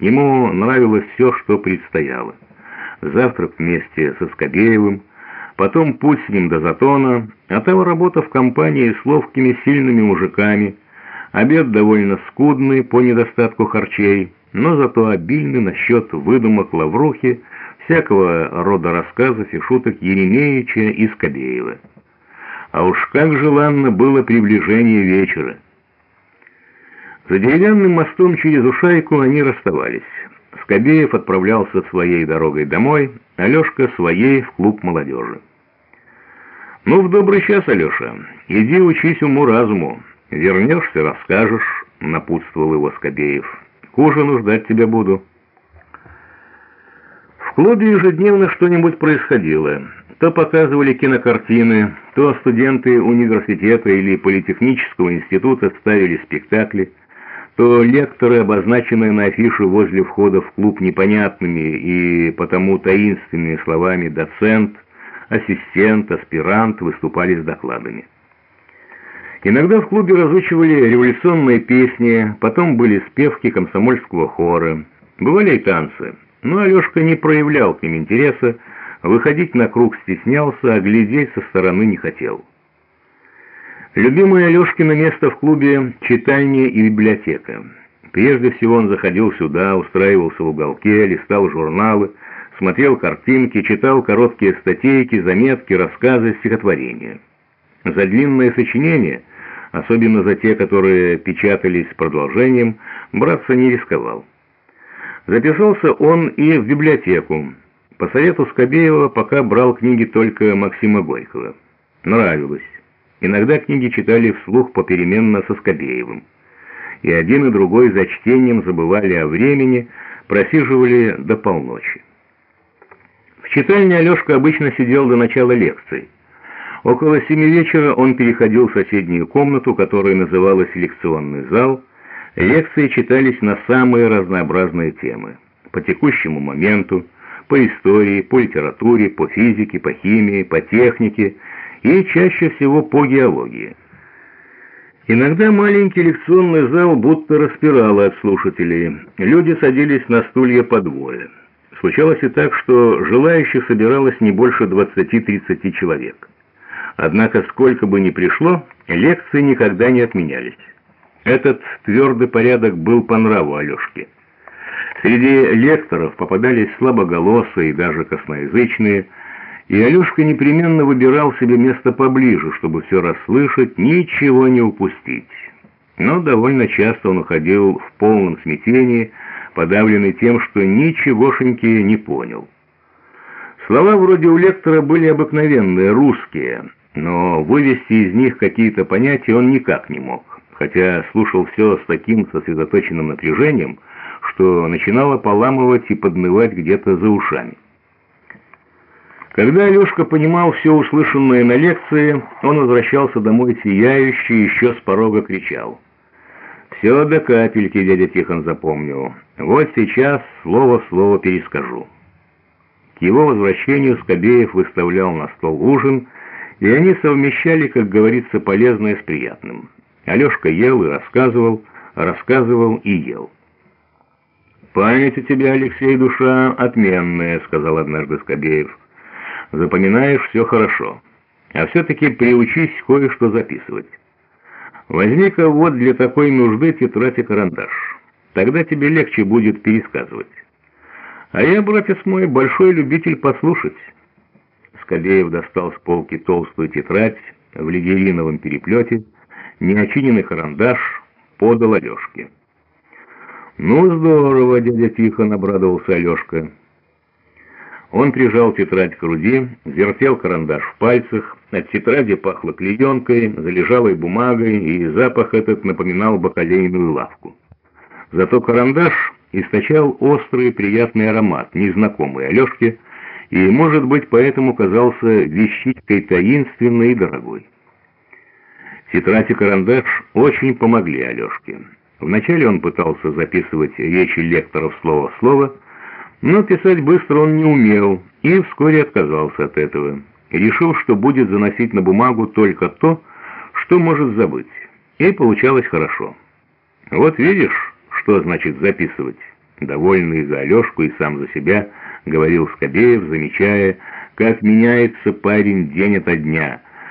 Ему нравилось все, что предстояло. Завтрак вместе со Скобеевым, потом путь с ним до Затона, а того работа в компании с ловкими сильными мужиками, обед довольно скудный по недостатку харчей, но зато обильный насчет выдумок Лаврухи, всякого рода рассказов и шуток Еремеевича и Скобеева. А уж как желанно было приближение вечера. За деревянным мостом через Ушайку они расставались. Скобеев отправлялся своей дорогой домой, Алешка своей в клуб молодежи. «Ну, в добрый час, Алеша, иди учись уму-разуму. Вернешься, расскажешь», — напутствовал его Скобеев. «К ужину ждать тебя буду». В клубе ежедневно что-нибудь происходило. То показывали кинокартины, то студенты университета или политехнического института ставили спектакли, то лекторы, обозначенные на афише возле входа в клуб непонятными и потому таинственными словами «доцент», «ассистент», «аспирант» выступали с докладами. Иногда в клубе разучивали революционные песни, потом были спевки комсомольского хора. Бывали и танцы, но Алешка не проявлял к ним интереса, выходить на круг стеснялся, а глядеть со стороны не хотел. Любимое Алешкино место в клубе — читальня и библиотека. Прежде всего он заходил сюда, устраивался в уголке, листал журналы, смотрел картинки, читал короткие статейки, заметки, рассказы, стихотворения. За длинное сочинение, особенно за те, которые печатались с продолжением, браться не рисковал. Записался он и в библиотеку. По совету Скобеева пока брал книги только Максима Горького. Нравилось. Иногда книги читали вслух попеременно со Скобеевым. И один и другой за чтением забывали о времени, просиживали до полночи. В читальне Алешка обычно сидел до начала лекций. Около семи вечера он переходил в соседнюю комнату, которая называлась лекционный зал. Лекции читались на самые разнообразные темы. По текущему моменту, по истории, по литературе, по физике, по химии, по технике – и чаще всего по геологии. Иногда маленький лекционный зал будто распирало от слушателей. Люди садились на стулья по двое. Случалось и так, что желающих собиралось не больше 20-30 человек. Однако, сколько бы ни пришло, лекции никогда не отменялись. Этот твердый порядок был по нраву Алешке. Среди лекторов попадались слабоголосые и даже косноязычные, и Алешка непременно выбирал себе место поближе, чтобы все расслышать, ничего не упустить. Но довольно часто он уходил в полном смятении, подавленный тем, что ничегошеньки не понял. Слова вроде у лектора были обыкновенные, русские, но вывести из них какие-то понятия он никак не мог, хотя слушал все с таким сосредоточенным напряжением, что начинало поламывать и поднывать где-то за ушами. Когда Алешка понимал все услышанное на лекции, он возвращался домой сияющий, еще с порога кричал. «Все до капельки, дядя Тихон запомнил. Вот сейчас слово в слово перескажу». К его возвращению Скобеев выставлял на стол ужин, и они совмещали, как говорится, полезное с приятным. Алешка ел и рассказывал, рассказывал и ел. «Память у тебя, Алексей, душа отменная», — сказал однажды Скобеев запоминаешь все хорошо. А все-таки приучись кое-что записывать. Возьми-ка вот для такой нужды тетрадь и карандаш. Тогда тебе легче будет пересказывать. А я, братец мой, большой любитель послушать. Скобеев достал с полки толстую тетрадь в лигериновом переплете, неочиненный карандаш, подал Алешке. «Ну, здорово, дядя Тихон», — обрадовался Алешка. Он прижал тетрадь к груди, вертел карандаш в пальцах, от тетради пахло клеенкой, залежалой бумагой, и запах этот напоминал бакалейную лавку. Зато карандаш источал острый приятный аромат, незнакомый Алешке, и, может быть, поэтому казался вещичкой таинственной и дорогой. Тетрадь и карандаш очень помогли Алешке. Вначале он пытался записывать речи лекторов слово в слово, но писать быстро он не умел и вскоре отказался от этого. Решил, что будет заносить на бумагу только то, что может забыть. И получалось хорошо. Вот видишь, что значит записывать. Довольный за Алешку и сам за себя, говорил Скобеев, замечая, как меняется парень день ото дня —